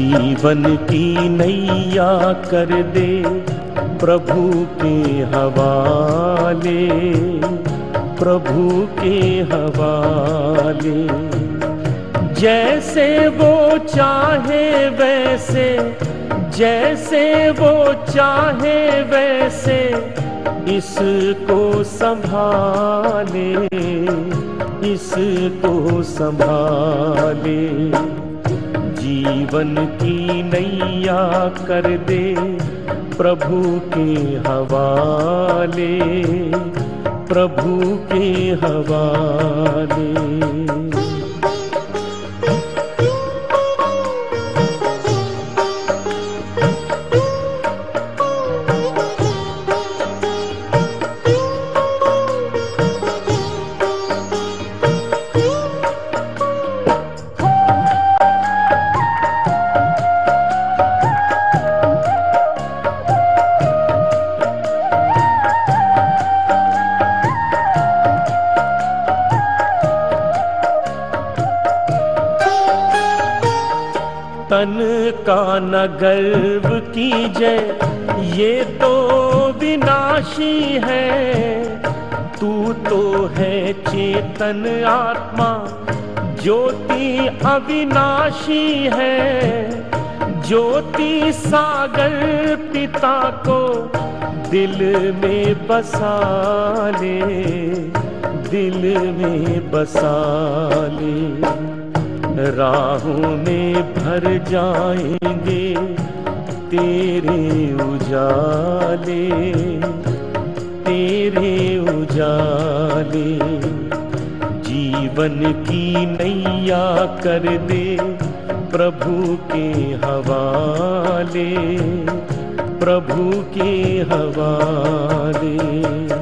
जीवन की नैया कर दे, प्रभु के हवाले, प्रभु के हवाले। जैसे वो चाहे वैसे, जैसे वो चाहे वैसे, इसको संभाले इसको संभाले। जीवन की नैया कर दे प्रभु के हवाले प्रभु के हवाले। तन का न गर्व कीजय ये तो विनाशी है। तू तो है चेतन आत्मा, ज्योति अविनाशी है। ज्योति सागर पिता को दिल में बसा ले, दिल में बसा ले। राहों में भर जाएँगे, तेरे उजाले तेरे उजाले। जीवन की नैया कर दे प्रभु के हवाले, प्रभु के हवाले।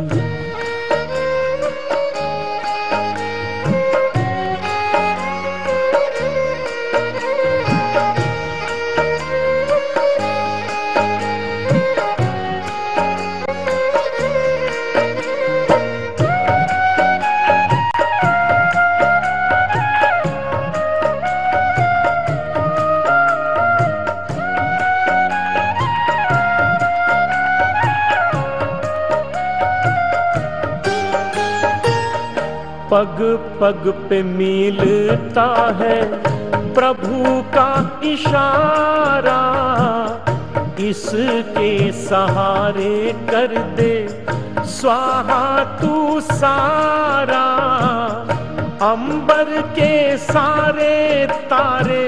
पग पग पे मिलता है प्रभु का इशारा। इसके सहारे कर दे, स्वाहा तू सारा। अंबर के सारे तारे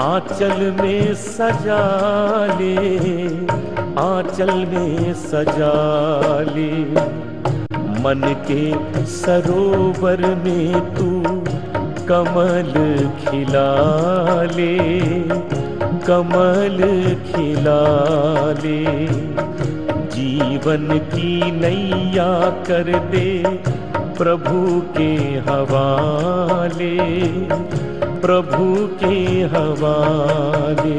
आंचल में सजा ले, आंचल में सजा ले। मन के सरोवर में तू कमल खिला ले, कमल खिला ले। जीवन की नैया कर दे प्रभु के हवाले, प्रभु के हवाले।